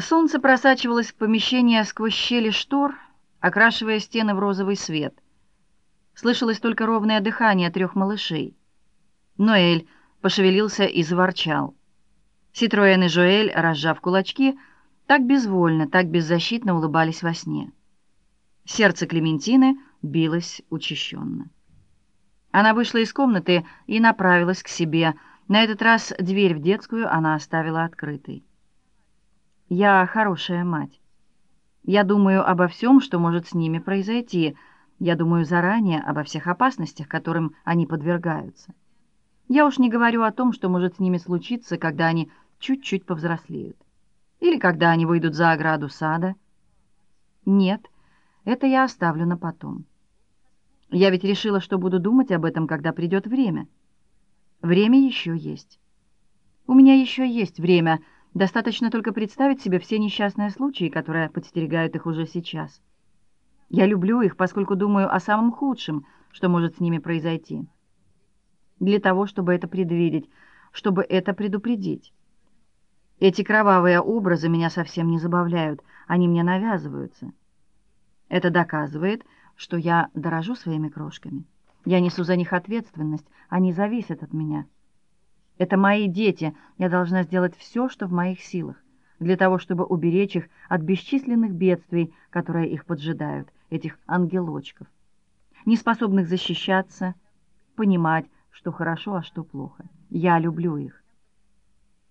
Солнце просачивалось в помещение сквозь щели штор, окрашивая стены в розовый свет. Слышалось только ровное дыхание трех малышей. Ноэль пошевелился и заворчал. Ситроен и Жоэль, разжав кулачки, так безвольно, так беззащитно улыбались во сне. Сердце Клементины билось учащенно. Она вышла из комнаты и направилась к себе. На этот раз дверь в детскую она оставила открытой. «Я хорошая мать. Я думаю обо всем, что может с ними произойти. Я думаю заранее обо всех опасностях, которым они подвергаются. Я уж не говорю о том, что может с ними случиться, когда они чуть-чуть повзрослеют. Или когда они выйдут за ограду сада. Нет, это я оставлю на потом». Я ведь решила, что буду думать об этом, когда придет время. Время еще есть. У меня еще есть время. Достаточно только представить себе все несчастные случаи, которые подстерегают их уже сейчас. Я люблю их, поскольку думаю о самом худшем, что может с ними произойти. Для того, чтобы это предвидеть, чтобы это предупредить. Эти кровавые образы меня совсем не забавляют, они мне навязываются. Это доказывает, что я дорожу своими крошками. Я несу за них ответственность, они зависят от меня. Это мои дети, я должна сделать все, что в моих силах, для того, чтобы уберечь их от бесчисленных бедствий, которые их поджидают, этих ангелочков, неспособных защищаться, понимать, что хорошо, а что плохо. Я люблю их.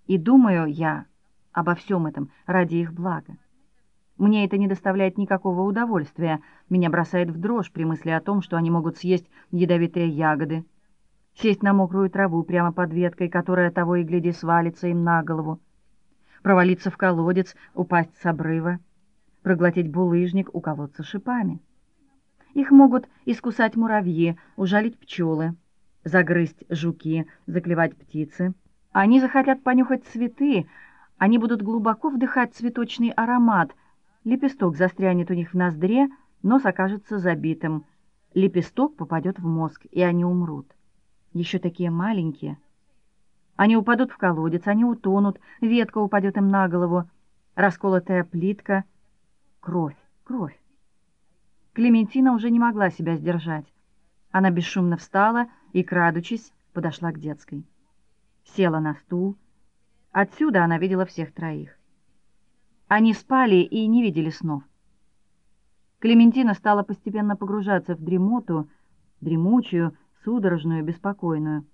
И думаю я обо всем этом ради их блага. Мне это не доставляет никакого удовольствия. Меня бросает в дрожь при мысли о том, что они могут съесть ядовитые ягоды, сесть на мокрую траву прямо под веткой, которая того и гляди свалится им на голову, провалиться в колодец, упасть с обрыва, проглотить булыжник, уколоться шипами. Их могут искусать муравьи, ужалить пчелы, загрызть жуки, заклевать птицы. Они захотят понюхать цветы, они будут глубоко вдыхать цветочный аромат — Лепесток застрянет у них в ноздре, нос окажется забитым. Лепесток попадет в мозг, и они умрут. Еще такие маленькие. Они упадут в колодец, они утонут, ветка упадет им на голову, расколотая плитка. Кровь, кровь. Клементина уже не могла себя сдержать. Она бесшумно встала и, крадучись, подошла к детской. Села на стул. Отсюда она видела всех троих. Они спали и не видели снов. Клементина стала постепенно погружаться в дремоту, дремучую, судорожную, беспокойную.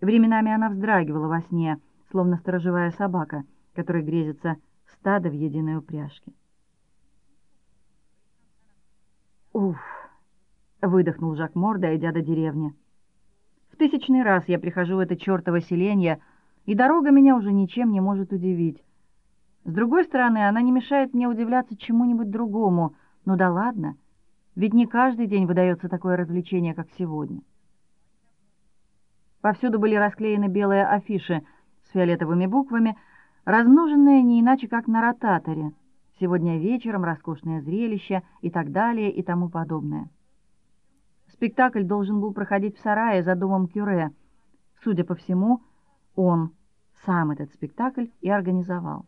Временами она вздрагивала во сне, словно сторожевая собака, которой грезится стадо в единой упряжке. «Уф!» — выдохнул Жак Мор, дойдя до деревни. «В тысячный раз я прихожу в это чертово селенье, и дорога меня уже ничем не может удивить. С другой стороны, она не мешает мне удивляться чему-нибудь другому. Ну да ладно, ведь не каждый день выдается такое развлечение, как сегодня. Повсюду были расклеены белые афиши с фиолетовыми буквами, размноженные не иначе, как на ротаторе. Сегодня вечером роскошное зрелище и так далее и тому подобное. Спектакль должен был проходить в сарае за домом Кюре. Судя по всему, он сам этот спектакль и организовал.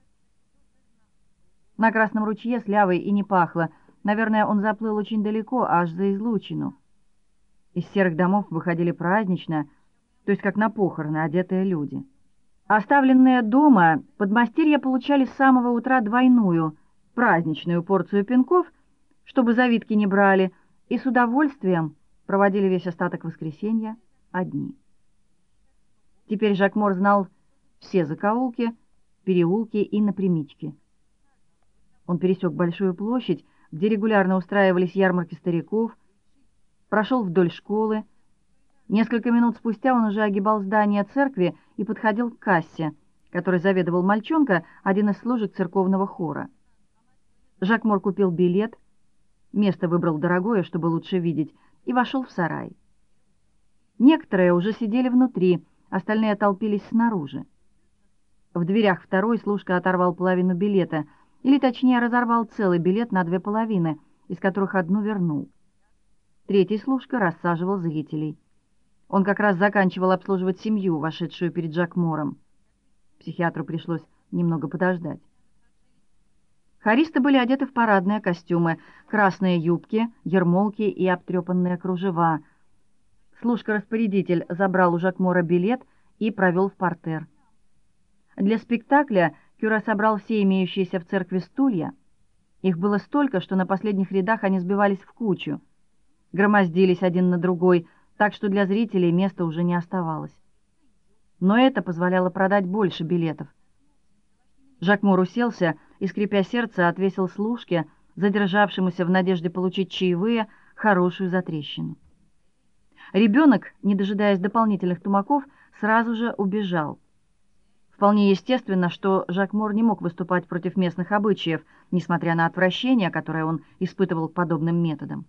На Красном ручье слявой и не пахло. Наверное, он заплыл очень далеко, аж за излучину. Из серых домов выходили празднично, то есть как на похороны, одетые люди. Оставленные дома, подмастерья получали с самого утра двойную, праздничную порцию пинков, чтобы завитки не брали, и с удовольствием проводили весь остаток воскресенья одни. Теперь Жак Мор знал все закоулки, переулки и напрямички. Он пересек большую площадь, где регулярно устраивались ярмарки стариков, прошел вдоль школы. Несколько минут спустя он уже огибал здание церкви и подходил к кассе, которой заведовал мальчонка, один из служек церковного хора. Жак Мор купил билет, место выбрал дорогое, чтобы лучше видеть, и вошел в сарай. Некоторые уже сидели внутри, остальные толпились снаружи. В дверях второй служка оторвал половину билета — или точнее разорвал целый билет на две половины, из которых одну вернул. Третий служка рассаживал зрителей. Он как раз заканчивал обслуживать семью, вошедшую перед Жак Мором. Психиатру пришлось немного подождать. Харисты были одеты в парадные костюмы, красные юбки, ермолки и обтрепанные кружева. Служка-распорядитель забрал у Жакмора билет и провел в портер. Для спектакля Кюра собрал все имеющиеся в церкви стулья. Их было столько, что на последних рядах они сбивались в кучу. Громоздились один на другой, так что для зрителей места уже не оставалось. Но это позволяло продать больше билетов. Жакмор уселся и, скрипя сердце, отвесил служке, задержавшемуся в надежде получить чаевые, хорошую затрещину. Ребенок, не дожидаясь дополнительных тумаков, сразу же убежал. Вполне естественно, что Жакмор не мог выступать против местных обычаев, несмотря на отвращение, которое он испытывал к подобным методам.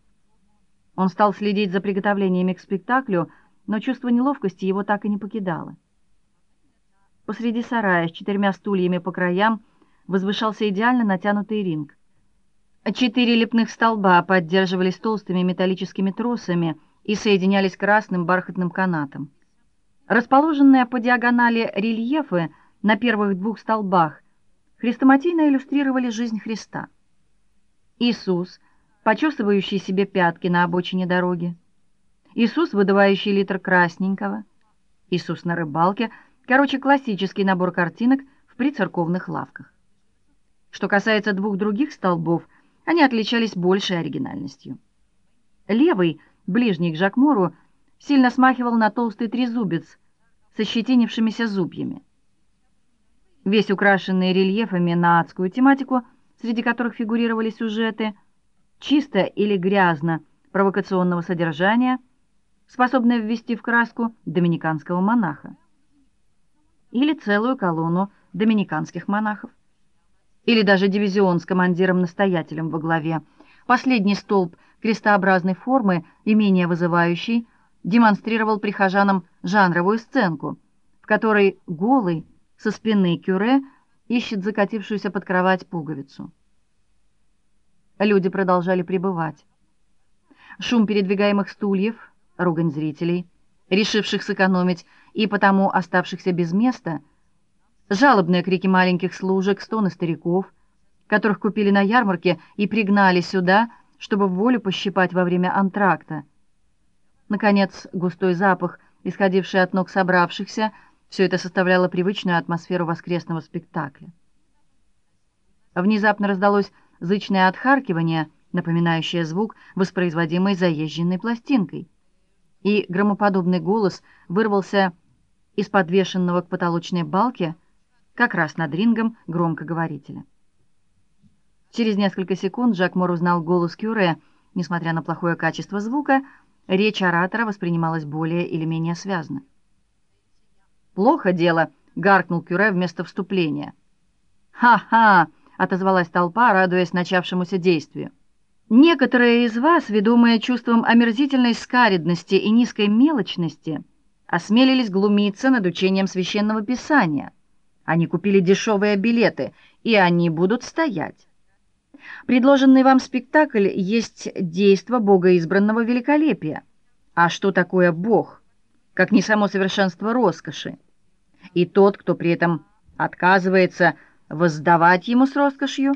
Он стал следить за приготовлениями к спектаклю, но чувство неловкости его так и не покидало. Посреди сарая с четырьмя стульями по краям возвышался идеально натянутый ринг. Четыре лепных столба поддерживались толстыми металлическими тросами и соединялись красным бархатным канатом. Расположенные по диагонали рельефы на первых двух столбах хрестоматийно иллюстрировали жизнь Христа. Иисус, почесывающий себе пятки на обочине дороги. Иисус, выдувающий литр красненького. Иисус на рыбалке — Короче, классический набор картинок в прицерковных лавках. Что касается двух других столбов, они отличались большей оригинальностью. Левый, ближний к Жакмору, сильно смахивал на толстый трезубец со щетинившимися зубьями. Весь украшенный рельефами на адскую тематику, среди которых фигурировали сюжеты чисто или грязно провокационного содержания, способные ввести в краску доминиканского монаха или целую колонну доминиканских монахов, или даже дивизион с командиром-настоятелем во главе. Последний столб крестообразной формы и менее вызывающий демонстрировал прихожанам жанровую сценку, в которой голый со спины кюре ищет закатившуюся под кровать пуговицу. Люди продолжали пребывать. Шум передвигаемых стульев, ругань зрителей, решивших сэкономить и потому оставшихся без места, жалобные крики маленьких служек, стоны стариков, которых купили на ярмарке и пригнали сюда, чтобы в волю пощипать во время антракта. Наконец, густой запах, исходивший от ног собравшихся, все это составляло привычную атмосферу воскресного спектакля. Внезапно раздалось зычное отхаркивание, напоминающее звук, воспроизводимый заезженной пластинкой. И громоподобный голос вырвался из подвешенного к потолочной балке как раз над рингом громкоговорителя. Через несколько секунд Жак Мор узнал голос Кюре. Несмотря на плохое качество звука, речь оратора воспринималась более или менее связно. «Плохо дело», — гаркнул Кюре вместо вступления. «Ха-ха!» — отозвалась толпа, радуясь начавшемуся действию. «Некоторые из вас, ведомые чувством омерзительной скаридности и низкой мелочности, — осмелились глумиться над учением священного писания. Они купили дешевые билеты, и они будут стоять. Предложенный вам спектакль есть действо Бога избранного великолепия. А что такое Бог? Как не само совершенство роскоши. И тот, кто при этом отказывается воздавать ему с роскошью,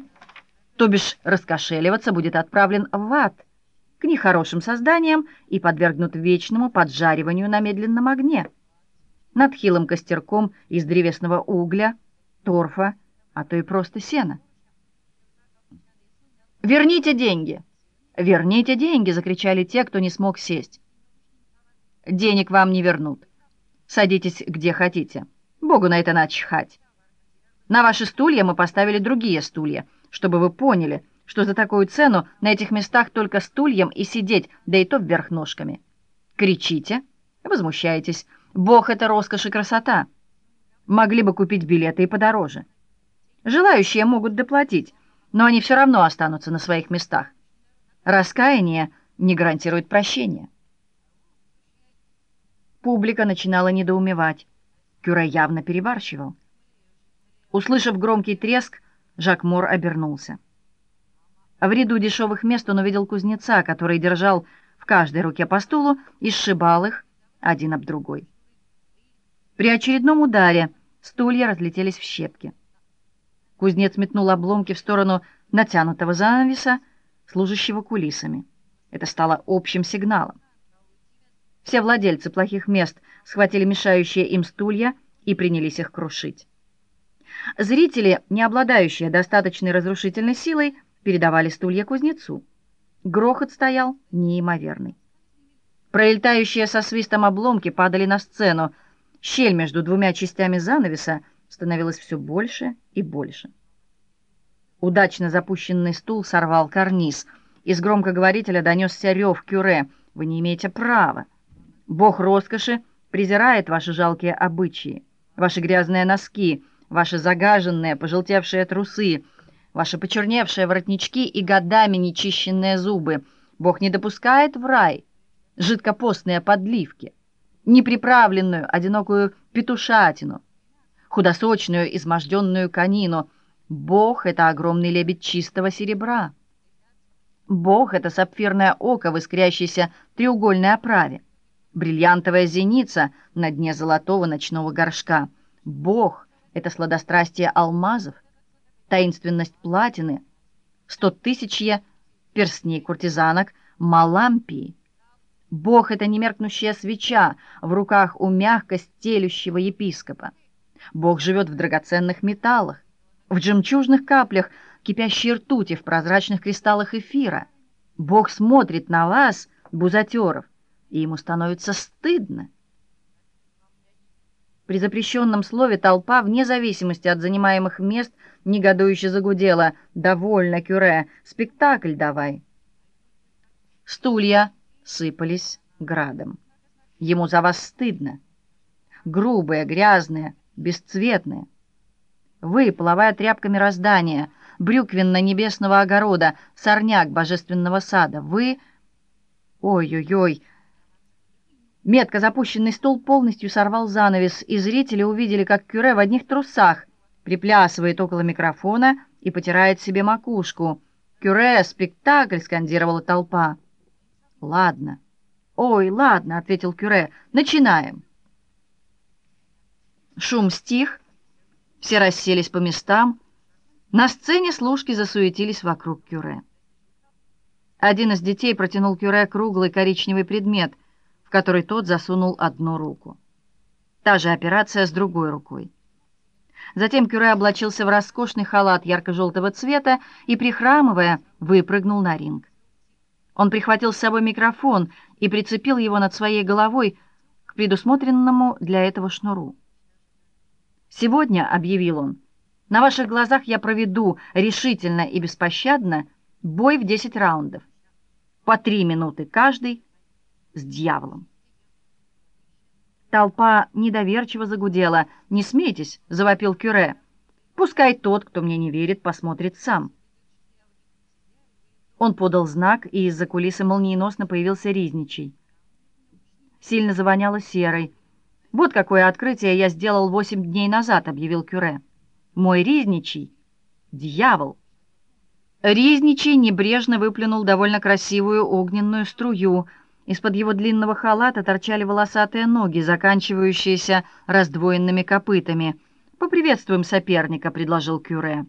то бишь раскошеливаться, будет отправлен в ад к нехорошим созданиям и подвергнут вечному поджариванию на медленном огне. Над хилым костерком из древесного угля, торфа, а то и просто сена. «Верните деньги! Верните деньги!» — закричали те, кто не смог сесть. «Денег вам не вернут. Садитесь где хотите. Богу на это начхать. На ваши стулья мы поставили другие стулья, чтобы вы поняли — что за такую цену на этих местах только стульям и сидеть, да и то вверх ножками. Кричите, возмущаетесь. Бог — это роскошь и красота. Могли бы купить билеты и подороже. Желающие могут доплатить, но они все равно останутся на своих местах. Раскаяние не гарантирует прощения. Публика начинала недоумевать. Кюре явно перебарщивал. Услышав громкий треск, Жак Мор обернулся. В ряду дешевых мест он увидел кузнеца, который держал в каждой руке по стулу и сшибал их один об другой. При очередном ударе стулья разлетелись в щепки. Кузнец метнул обломки в сторону натянутого занавеса, служащего кулисами. Это стало общим сигналом. Все владельцы плохих мест схватили мешающие им стулья и принялись их крушить. Зрители, не обладающие достаточной разрушительной силой, передавали стулья кузнецу. Грохот стоял неимоверный. Пролетающие со свистом обломки падали на сцену. Щель между двумя частями занавеса становилась все больше и больше. Удачно запущенный стул сорвал карниз. Из громкоговорителя донесся рев кюре. «Вы не имеете права!» Бог роскоши презирает ваши жалкие обычаи, ваши грязные носки, ваши загаженные, пожелтевшие трусы, ваши почерневшие воротнички и годами нечищенные зубы. Бог не допускает в рай жидкопостные подливки, неприправленную одинокую петушатину, худосочную изможденную конину. Бог — это огромный лебедь чистого серебра. Бог — это сапфирное око в искрящейся треугольной оправе бриллиантовая зеница на дне золотого ночного горшка. Бог — это сладострастие алмазов, таинственность платины, стотысячье перстней куртизанок Малампии. Бог — это немеркнущая свеча в руках у мягко стелющего епископа. Бог живет в драгоценных металлах, в жемчужных каплях кипящей ртути, в прозрачных кристаллах эфира. Бог смотрит на вас, бузатеров, и ему становится стыдно. При запрещенном слове толпа, вне зависимости от занимаемых мест, негодующе загудела. «Довольно, Кюре, спектакль давай!» Стулья сыпались градом. Ему за вас стыдно. Грубые, грязные, бесцветные. Вы, половая тряпка мироздания, брюквенно-небесного огорода, сорняк божественного сада. Вы... Ой-ой-ой! Метко запущенный стул полностью сорвал занавес, и зрители увидели, как Кюре в одних трусах приплясывает около микрофона и потирает себе макушку. «Кюре, спектакль!» — скандировала толпа. «Ладно». «Ой, ладно», — ответил Кюре. «Начинаем». Шум стих, все расселись по местам. На сцене служки засуетились вокруг Кюре. Один из детей протянул Кюре круглый коричневый предмет — в который тот засунул одну руку. Та же операция с другой рукой. Затем Кюре облачился в роскошный халат ярко-желтого цвета и, прихрамывая, выпрыгнул на ринг. Он прихватил с собой микрофон и прицепил его над своей головой к предусмотренному для этого шнуру. «Сегодня», — объявил он, — «на ваших глазах я проведу решительно и беспощадно бой в 10 раундов. По три минуты каждый, с дьяволом. Толпа недоверчиво загудела. «Не смейтесь!» — завопил Кюре. «Пускай тот, кто мне не верит, посмотрит сам». Он подал знак, и из-за кулисы молниеносно появился Ризничий. Сильно завоняло серой. «Вот какое открытие я сделал восемь дней назад», — объявил Кюре. «Мой Ризничий — дьявол». Ризничий небрежно выплюнул довольно красивую огненную струю — из-под его длинного халата торчали волосатые ноги, заканчивающиеся раздвоенными копытами. «Поприветствуем соперника», — предложил Кюре.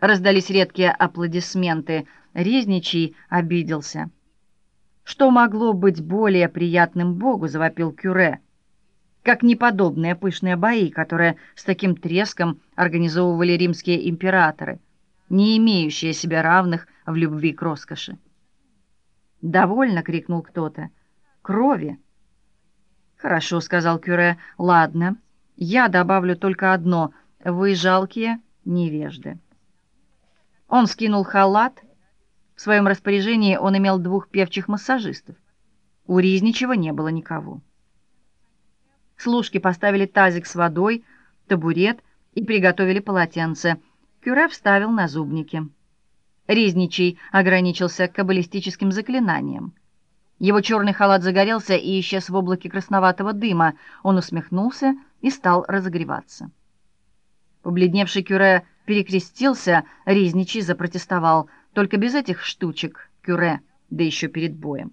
Раздались редкие аплодисменты. Резничий обиделся. «Что могло быть более приятным Богу?» — завопил Кюре. «Как неподобные пышные бои, которые с таким треском организовывали римские императоры, не имеющие себе равных в любви к роскоши». «Довольно!» — крикнул кто-то. «Крови!» «Хорошо», — сказал Кюре. «Ладно, я добавлю только одно. Вы жалкие невежды». Он скинул халат. В своем распоряжении он имел двух певчих массажистов. У Ризничего не было никого. Служки поставили тазик с водой, табурет и приготовили полотенце. Кюре вставил на зубники. Резничий ограничился каббалистическим заклинанием. Его черный халат загорелся и исчез в облаке красноватого дыма. Он усмехнулся и стал разогреваться. Побледневший Кюре перекрестился, Резничий запротестовал. Только без этих штучек, Кюре, да еще перед боем.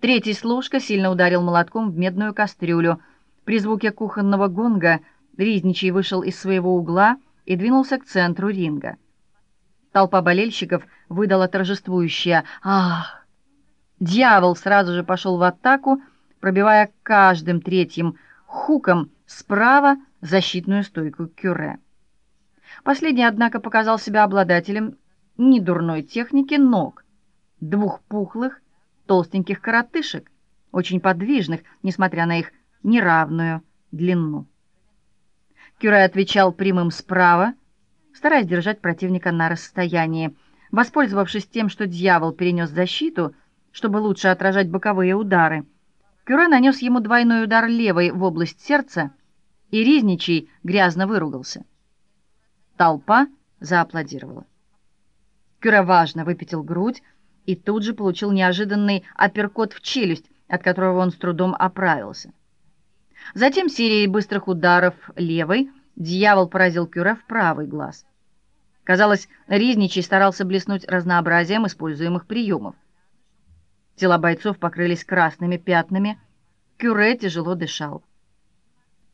Третий служка сильно ударил молотком в медную кастрюлю. При звуке кухонного гонга Ризничий вышел из своего угла и двинулся к центру ринга. Толпа болельщиков выдала торжествующее «Ах!». Дьявол сразу же пошел в атаку, пробивая каждым третьим хуком справа защитную стойку Кюре. Последний, однако, показал себя обладателем недурной техники ног, двух пухлых, толстеньких коротышек, очень подвижных, несмотря на их неравную длину. Кюре отвечал прямым справа, стараясь держать противника на расстоянии. Воспользовавшись тем, что дьявол перенес защиту, чтобы лучше отражать боковые удары, Кюре нанес ему двойной удар левой в область сердца, и Ризничий грязно выругался. Толпа зааплодировала. Кюре важно выпятил грудь и тут же получил неожиданный апперкот в челюсть, от которого он с трудом оправился. Затем серией быстрых ударов левой дьявол поразил Кюре в правый глаз. Казалось, Ризничий старался блеснуть разнообразием используемых приемов. Тела бойцов покрылись красными пятнами. Кюре тяжело дышал.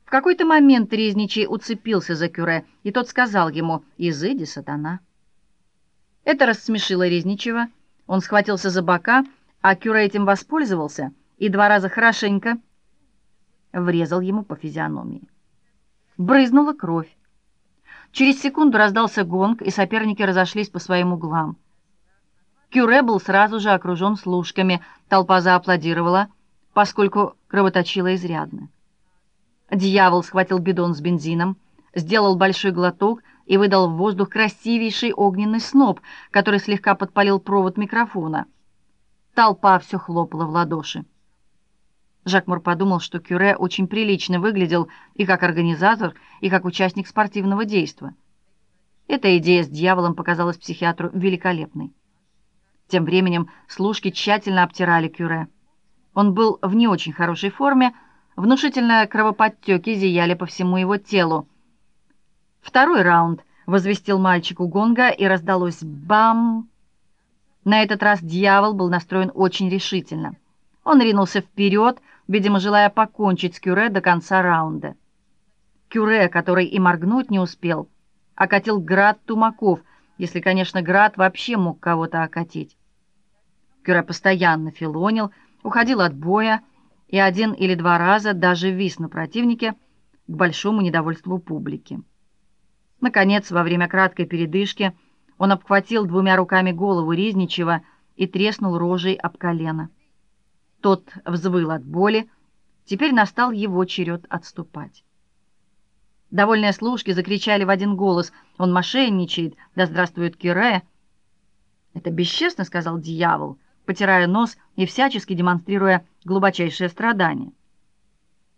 В какой-то момент Ризничий уцепился за Кюре, и тот сказал ему «Изыди, сатана». Это рассмешило Ризничева. Он схватился за бока, а Кюре этим воспользовался и два раза хорошенько врезал ему по физиономии. Брызнула кровь. Через секунду раздался гонг, и соперники разошлись по своим углам. Кюре был сразу же окружен служками, толпа зааплодировала, поскольку кровоточила изрядно. Дьявол схватил бидон с бензином, сделал большой глоток и выдал в воздух красивейший огненный сноп, который слегка подпалил провод микрофона. Толпа все хлопала в ладоши. Жакмур подумал, что Кюре очень прилично выглядел и как организатор, и как участник спортивного действа. Эта идея с дьяволом показалась психиатру великолепной. Тем временем служки тщательно обтирали Кюре. Он был в не очень хорошей форме, внушительные кровоподтеки зияли по всему его телу. Второй раунд возвестил мальчику гонга, и раздалось «бам!». На этот раз дьявол был настроен очень решительно. Он ринулся вперед, видимо, желая покончить с Кюре до конца раунда. Кюре, который и моргнуть не успел, окатил град тумаков, если, конечно, град вообще мог кого-то окатить. Кюре постоянно филонил, уходил от боя и один или два раза даже вис на противнике к большому недовольству публики. Наконец, во время краткой передышки он обхватил двумя руками голову Ризничева и треснул рожей об колено. Тот взвыл от боли. Теперь настал его черед отступать. Довольные служки закричали в один голос: "Он мошенничает! Да здравствует Кире!" "Это бесчестно", сказал дьявол, потирая нос и всячески демонстрируя глубочайшее страдание.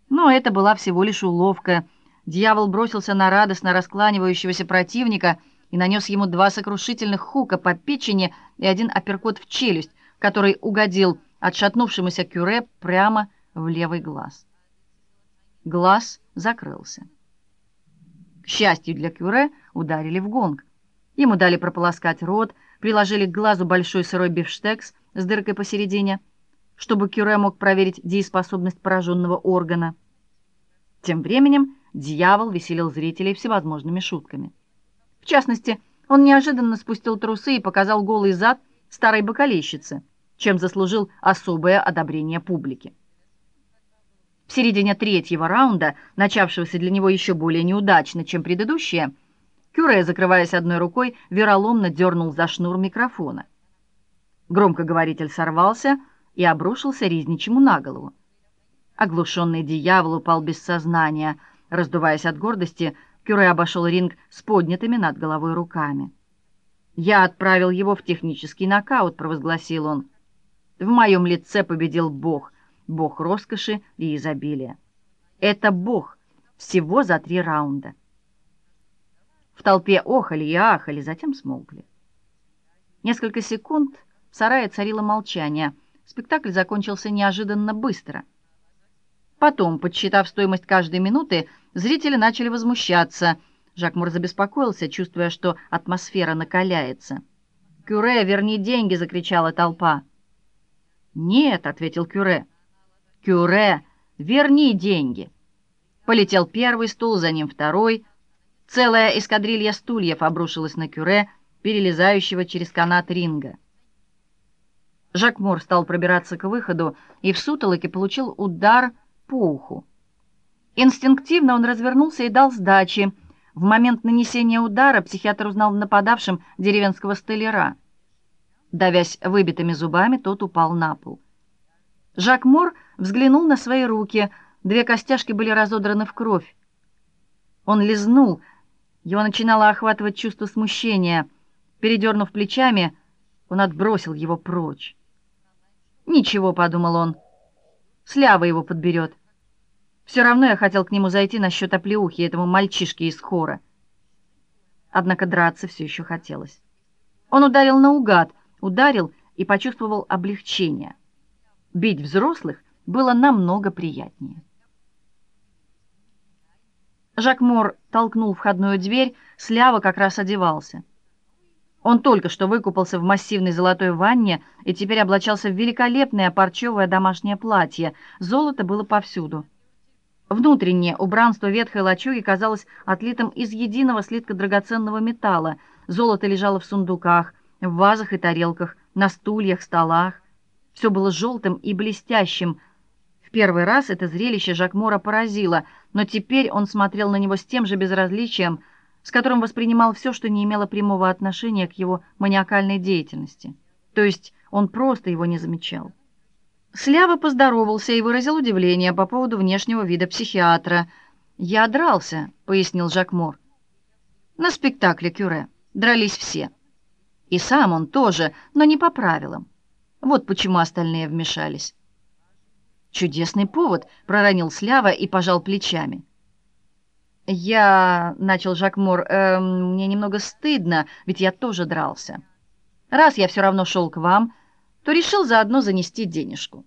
Но это была всего лишь уловка. Дьявол бросился на радостно раскланивающегося противника и нанес ему два сокрушительных хука по печени и один апперкот в челюсть, который угодил отшатнувшемуся кюре прямо в левый глаз. Глаз закрылся. К счастью для кюре, ударили в гонг. Ему дали прополоскать рот, приложили к глазу большой сырой бифштекс с дыркой посередине, чтобы кюре мог проверить дееспособность пораженного органа. Тем временем дьявол веселил зрителей всевозможными шутками. В частности, он неожиданно спустил трусы и показал голый зад старой бокалейщицы — чем заслужил особое одобрение публики. В середине третьего раунда, начавшегося для него еще более неудачно, чем предыдущие, Кюре, закрываясь одной рукой, вероломно дернул за шнур микрофона. Громкоговоритель сорвался и обрушился Ризничему на голову. Оглушенный дьявол упал без сознания. Раздуваясь от гордости, Кюре обошел ринг с поднятыми над головой руками. «Я отправил его в технический нокаут», — провозгласил он. В моем лице победил Бог, Бог роскоши и изобилия. Это Бог всего за три раунда. В толпе охали и ахали, затем смолкли. Несколько секунд в сарае царило молчание. Спектакль закончился неожиданно быстро. Потом, подсчитав стоимость каждой минуты, зрители начали возмущаться. Жак Мур забеспокоился, чувствуя, что атмосфера накаляется. «Кюре, верни деньги!» — закричала толпа. «Нет», — ответил Кюре. «Кюре, верни деньги». Полетел первый стул, за ним второй. Целая эскадрилья стульев обрушилась на Кюре, перелезающего через канат ринга. Жак Мор стал пробираться к выходу и в сутолоке получил удар по уху. Инстинктивно он развернулся и дал сдачи. В момент нанесения удара психиатр узнал в нападавшем деревенского столяра. Давясь выбитыми зубами, тот упал на пол. Жак Мор взглянул на свои руки. Две костяшки были разодраны в кровь. Он лизнул. Его начинало охватывать чувство смущения. Передернув плечами, он отбросил его прочь. «Ничего», — подумал он, — «слява его подберет». Все равно я хотел к нему зайти насчет оплеухи этому мальчишке из хора. Однако драться все еще хотелось. Он ударил наугад, ударил и почувствовал облегчение. Бить взрослых было намного приятнее. Жак Мор толкнул входную дверь, Слява как раз одевался. Он только что выкупался в массивной золотой ванне и теперь облачался в великолепное парчевое домашнее платье. Золото было повсюду. Внутреннее убранство ветхой лачуги казалось отлитым из единого слитка драгоценного металла. Золото лежало в сундуках, в вазах и тарелках, на стульях, столах. Все было желтым и блестящим. В первый раз это зрелище Жакмора поразило, но теперь он смотрел на него с тем же безразличием, с которым воспринимал все, что не имело прямого отношения к его маниакальной деятельности. То есть он просто его не замечал. Слява поздоровался и выразил удивление по поводу внешнего вида психиатра. «Я дрался», — пояснил Жак Мор. «На спектакле Кюре. Дрались все. И сам он тоже, но не по правилам. Вот почему остальные вмешались». «Чудесный повод», — проронил Слява и пожал плечами. «Я...» — начал Жак Мор. Э, «Мне немного стыдно, ведь я тоже дрался. Раз я все равно шел к вам, то решил заодно занести денежку».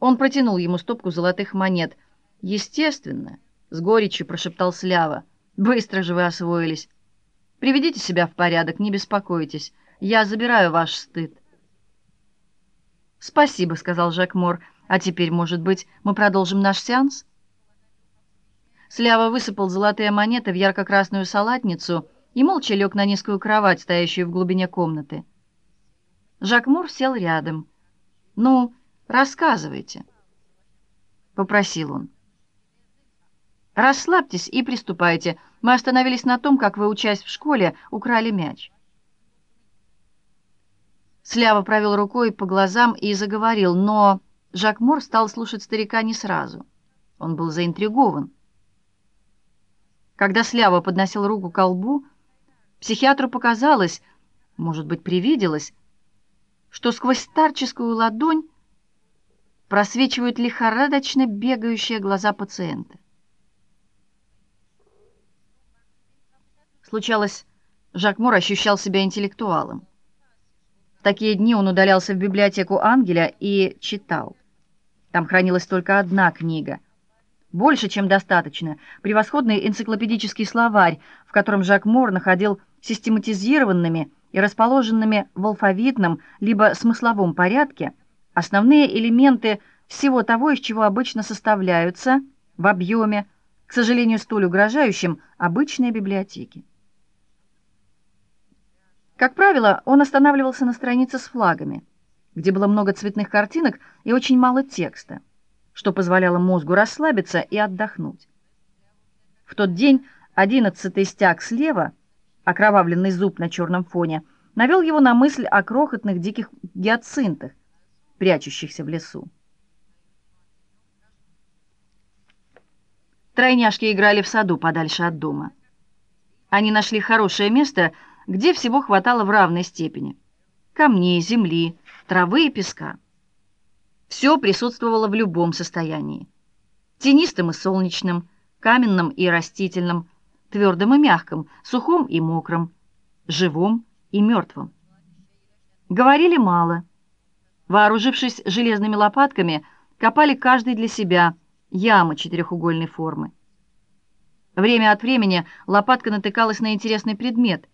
Он протянул ему стопку золотых монет. «Естественно», — с горечью прошептал Слява. «Быстро же вы освоились. Приведите себя в порядок, не беспокойтесь. Я забираю ваш стыд». «Спасибо», — сказал Жак Мор. «А теперь, может быть, мы продолжим наш сеанс?» Слява высыпал золотые монеты в ярко-красную салатницу и молча лег на низкую кровать, стоящую в глубине комнаты. Жак Мур сел рядом. «Ну, рассказывайте», — попросил он. «Расслабьтесь и приступайте. Мы остановились на том, как вы, учась в школе, украли мяч». Слява провел рукой по глазам и заговорил, но Жак Мор стал слушать старика не сразу. Он был заинтригован. Когда Слява подносил руку к колбу, психиатру показалось, может быть, привиделось, что сквозь старческую ладонь просвечивают лихорадочно бегающие глаза пациента. Случалось, Жак Мур ощущал себя интеллектуалом. В такие дни он удалялся в библиотеку Ангеля и читал. Там хранилась только одна книга — больше, чем достаточно. Превосходный энциклопедический словарь, в котором Жак Мор находил систематизированными и расположенными в алфавитном либо смысловом порядке основные элементы всего того, из чего обычно составляются в объеме, к сожалению, столь угрожающим, обычные библиотеки. Как правило, он останавливался на странице с флагами, где было много цветных картинок и очень мало текста что позволяло мозгу расслабиться и отдохнуть. В тот день одиннадцатый стяг слева, окровавленный зуб на черном фоне, навел его на мысль о крохотных диких гиацинтах, прячущихся в лесу. Тройняшки играли в саду подальше от дома. Они нашли хорошее место, где всего хватало в равной степени. Камней, земли, травы и песка. Все присутствовало в любом состоянии. Тенистым и солнечным, каменным и растительным, твердым и мягким, сухом и мокрым, живым и мертвым. Говорили мало. Вооружившись железными лопатками, копали каждый для себя ямы четырехугольной формы. Время от времени лопатка натыкалась на интересный предмет,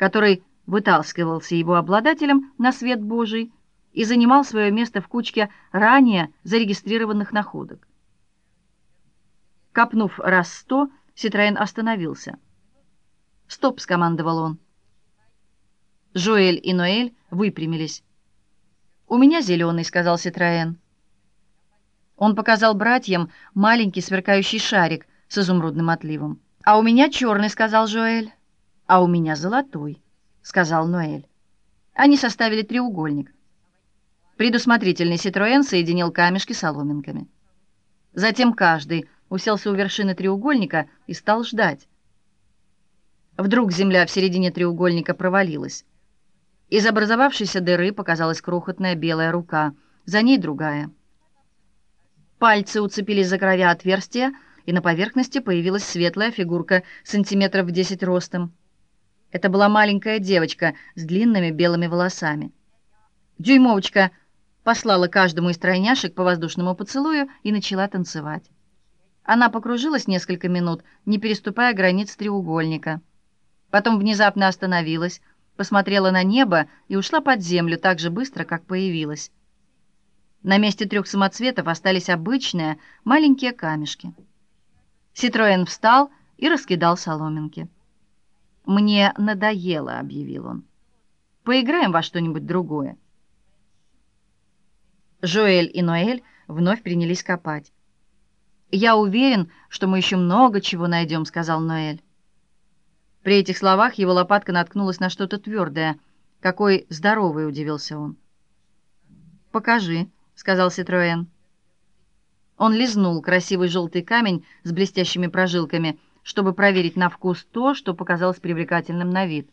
который вытаскивался его обладателем на свет Божий, и занимал свое место в кучке ранее зарегистрированных находок. Копнув раз сто, Ситроен остановился. «Стоп!» — скомандовал он. Жоэль и Ноэль выпрямились. «У меня зеленый», — сказал Ситроен. Он показал братьям маленький сверкающий шарик с изумрудным отливом. «А у меня черный», — сказал Жоэль. «А у меня золотой», — сказал Ноэль. Они составили треугольник. Предусмотрительный Ситроен соединил камешки соломинками. Затем каждый уселся у вершины треугольника и стал ждать. Вдруг земля в середине треугольника провалилась. Из образовавшейся дыры показалась крохотная белая рука, за ней другая. Пальцы уцепились за края отверстия, и на поверхности появилась светлая фигурка сантиметров в десять ростом. Это была маленькая девочка с длинными белыми волосами. Дюймовочка послала каждому из тройняшек по воздушному поцелую и начала танцевать. Она покружилась несколько минут, не переступая границ треугольника. Потом внезапно остановилась, посмотрела на небо и ушла под землю так же быстро, как появилась. На месте трех самоцветов остались обычные маленькие камешки. Ситроен встал и раскидал соломинки. «Мне надоело», — объявил он. «Поиграем во что-нибудь другое». Жоэль и Ноэль вновь принялись копать. «Я уверен, что мы еще много чего найдем», — сказал Ноэль. При этих словах его лопатка наткнулась на что-то твердое. «Какой здоровый!» — удивился он. «Покажи», — сказал Ситроен. Он лизнул красивый желтый камень с блестящими прожилками, чтобы проверить на вкус то, что показалось привлекательным на вид.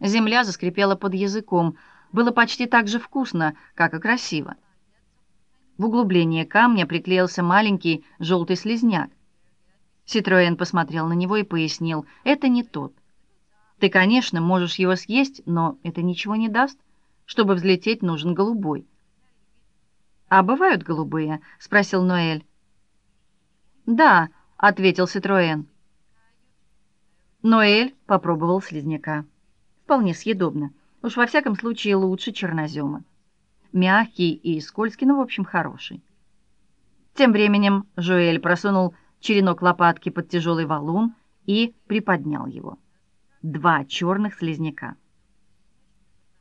Земля заскрипела под языком. Было почти так же вкусно, как и красиво. В углубление камня приклеился маленький желтый слизняк. Ситроен посмотрел на него и пояснил, «Это не тот. Ты, конечно, можешь его съесть, но это ничего не даст. Чтобы взлететь, нужен голубой». «А бывают голубые?» — спросил Ноэль. «Да», — ответил Ситроен. Ноэль попробовал слизняка. Вполне съедобно. Уж во всяком случае лучше чернозема. Мягкий и скользкий, но в общем хороший. Тем временем Жоэль просунул черенок лопатки под тяжелый валун и приподнял его. Два черных слизняка.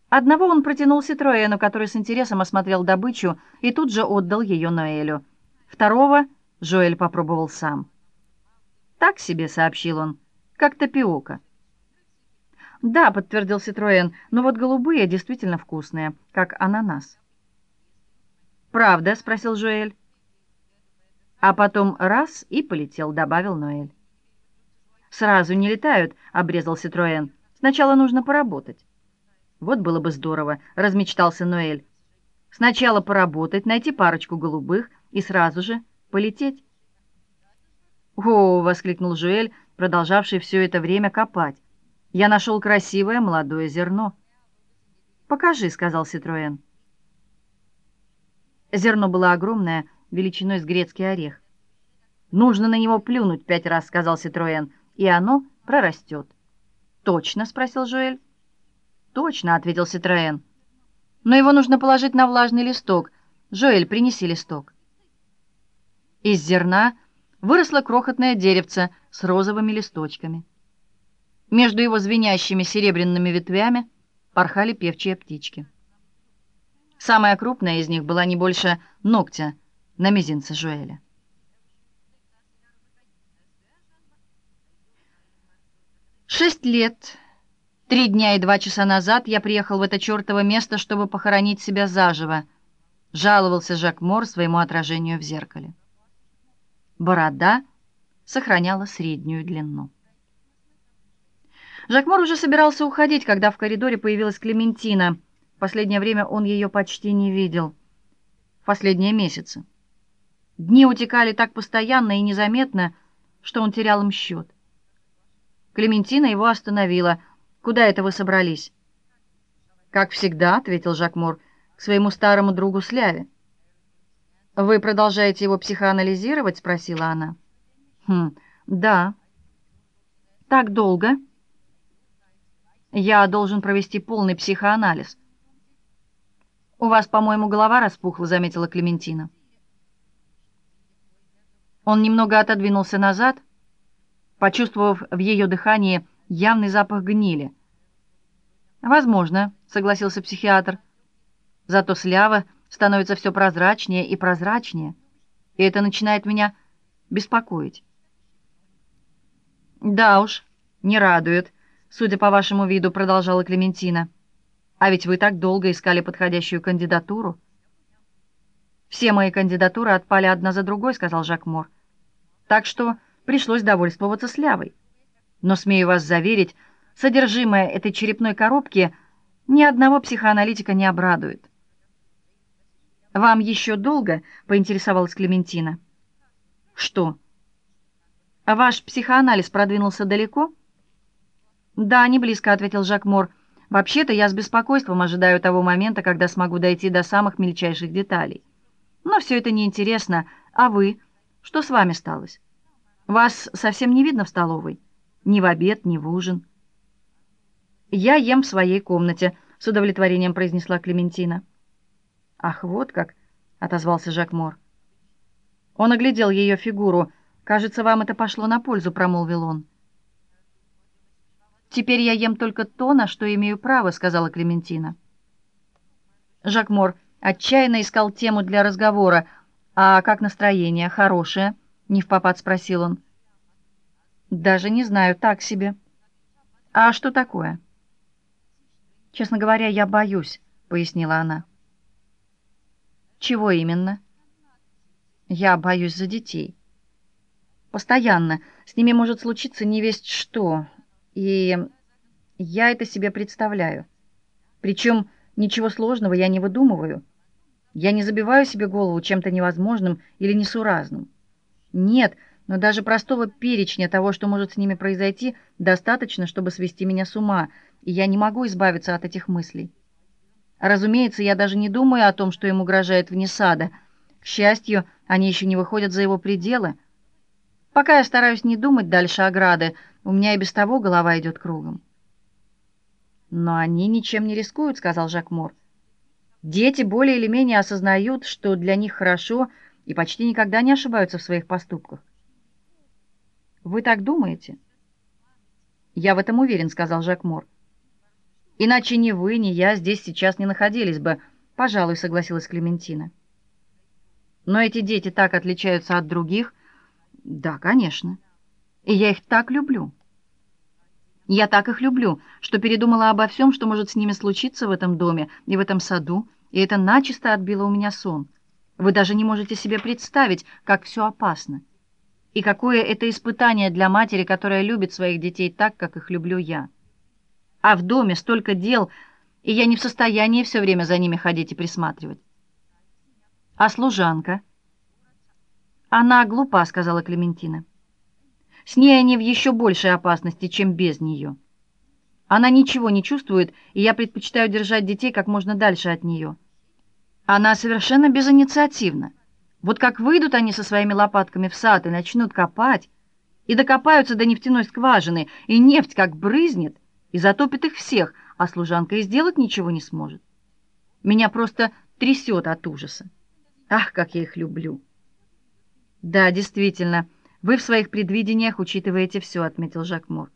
Одного он протянул Ситроэну, который с интересом осмотрел добычу и тут же отдал ее Ноэлю. Второго Жоэль попробовал сам. «Так себе», — сообщил он, — «как тапиока». «Да», — подтвердил Ситроэн, — «но вот голубые действительно вкусные, как ананас». «Правда?» — спросил Жоэль. А потом раз и полетел, добавил Ноэль. Сразу не летают, обрезал Ситроен. Сначала нужно поработать. Вот было бы здорово, размечтался Ноэль. Сначала поработать, найти парочку голубых и сразу же полететь. «О!» — воскликнул Жуэль, продолжавший все это время копать. «Я нашел красивое молодое зерно». «Покажи», — сказал Ситроен. Зерно было огромное, величиной с грецкий орех. «Нужно на него плюнуть пять раз», — сказал Ситроен, — «и оно прорастет». «Точно?» — спросил Жуэль. «Точно», — ответил Ситроен. «Но его нужно положить на влажный листок. Жоэль, принеси листок». Из зерна выросло крохотное деревце с розовыми листочками. Между его звенящими серебряными ветвями порхали певчие птички. Самая крупная из них была не больше ногтя — на мизинце Жуэля. Шесть лет, три дня и два часа назад я приехал в это чертово место, чтобы похоронить себя заживо, жаловался Жак Мор своему отражению в зеркале. Борода сохраняла среднюю длину. Жак Мор уже собирался уходить, когда в коридоре появилась Клементина. В последнее время он ее почти не видел. В последние месяцы. Дни утекали так постоянно и незаметно, что он терял им счет. Клементина его остановила. «Куда это вы собрались?» «Как всегда», — ответил Жакмур, — «к своему старому другу Сляве». «Вы продолжаете его психоанализировать?» — спросила она. «Хм, да». «Так долго?» «Я должен провести полный психоанализ». «У вас, по-моему, голова распухла», — заметила Клементина. Он немного отодвинулся назад, почувствовав в ее дыхании явный запах гнили. «Возможно», — согласился психиатр. «Зато слява становится все прозрачнее и прозрачнее, и это начинает меня беспокоить». «Да уж, не радует», — судя по вашему виду, продолжала Клементина. «А ведь вы так долго искали подходящую кандидатуру». «Все мои кандидатуры отпали одна за другой», — сказал Жак Мор. «Так что пришлось довольствоваться слявой. Но, смею вас заверить, содержимое этой черепной коробки ни одного психоаналитика не обрадует». «Вам еще долго?» — поинтересовалась Клементина. «Что?» «А ваш психоанализ продвинулся далеко?» «Да, не близко», — ответил Жак Мор. «Вообще-то я с беспокойством ожидаю того момента, когда смогу дойти до самых мельчайших деталей». Но все это неинтересно. А вы? Что с вами сталось? Вас совсем не видно в столовой? Ни в обед, ни в ужин. Я ем в своей комнате, с удовлетворением произнесла Клементина. Ах, вот как, отозвался Жак Мор. Он оглядел ее фигуру. Кажется, вам это пошло на пользу, промолвил он. Теперь я ем только то, на что имею право, сказала Клементина. Жак Мор Отчаянно искал тему для разговора. «А как настроение? Хорошее?» — не в попад спросил он. «Даже не знаю, так себе». «А что такое?» «Честно говоря, я боюсь», — пояснила она. «Чего именно?» «Я боюсь за детей». «Постоянно. С ними может случиться не весть что. И я это себе представляю. Причем Ничего сложного я не выдумываю. Я не забиваю себе голову чем-то невозможным или несуразным. Нет, но даже простого перечня того, что может с ними произойти, достаточно, чтобы свести меня с ума, и я не могу избавиться от этих мыслей. Разумеется, я даже не думаю о том, что им угрожает вне сада. К счастью, они еще не выходят за его пределы. Пока я стараюсь не думать дальше ограды, у меня и без того голова идет кругом. «Но они ничем не рискуют», — сказал Жак Мор. «Дети более или менее осознают, что для них хорошо, и почти никогда не ошибаются в своих поступках». «Вы так думаете?» «Я в этом уверен», — сказал Жак Мор. «Иначе ни вы, ни я здесь сейчас не находились бы», — пожалуй, согласилась Клементина. «Но эти дети так отличаются от других». «Да, конечно. И я их так люблю». Я так их люблю, что передумала обо всем, что может с ними случиться в этом доме и в этом саду, и это начисто отбило у меня сон. Вы даже не можете себе представить, как все опасно. И какое это испытание для матери, которая любит своих детей так, как их люблю я. А в доме столько дел, и я не в состоянии все время за ними ходить и присматривать. А служанка? Она глупа, сказала Клементина. С ней они в еще большей опасности, чем без нее. Она ничего не чувствует, и я предпочитаю держать детей как можно дальше от нее. Она совершенно безинициативна. Вот как выйдут они со своими лопатками в сад и начнут копать, и докопаются до нефтяной скважины, и нефть как брызнет, и затопит их всех, а служанка и сделать ничего не сможет. Меня просто трясет от ужаса. Ах, как я их люблю! Да, действительно, — вы в своих предвидениях учитываете все, отметил Жак Мор.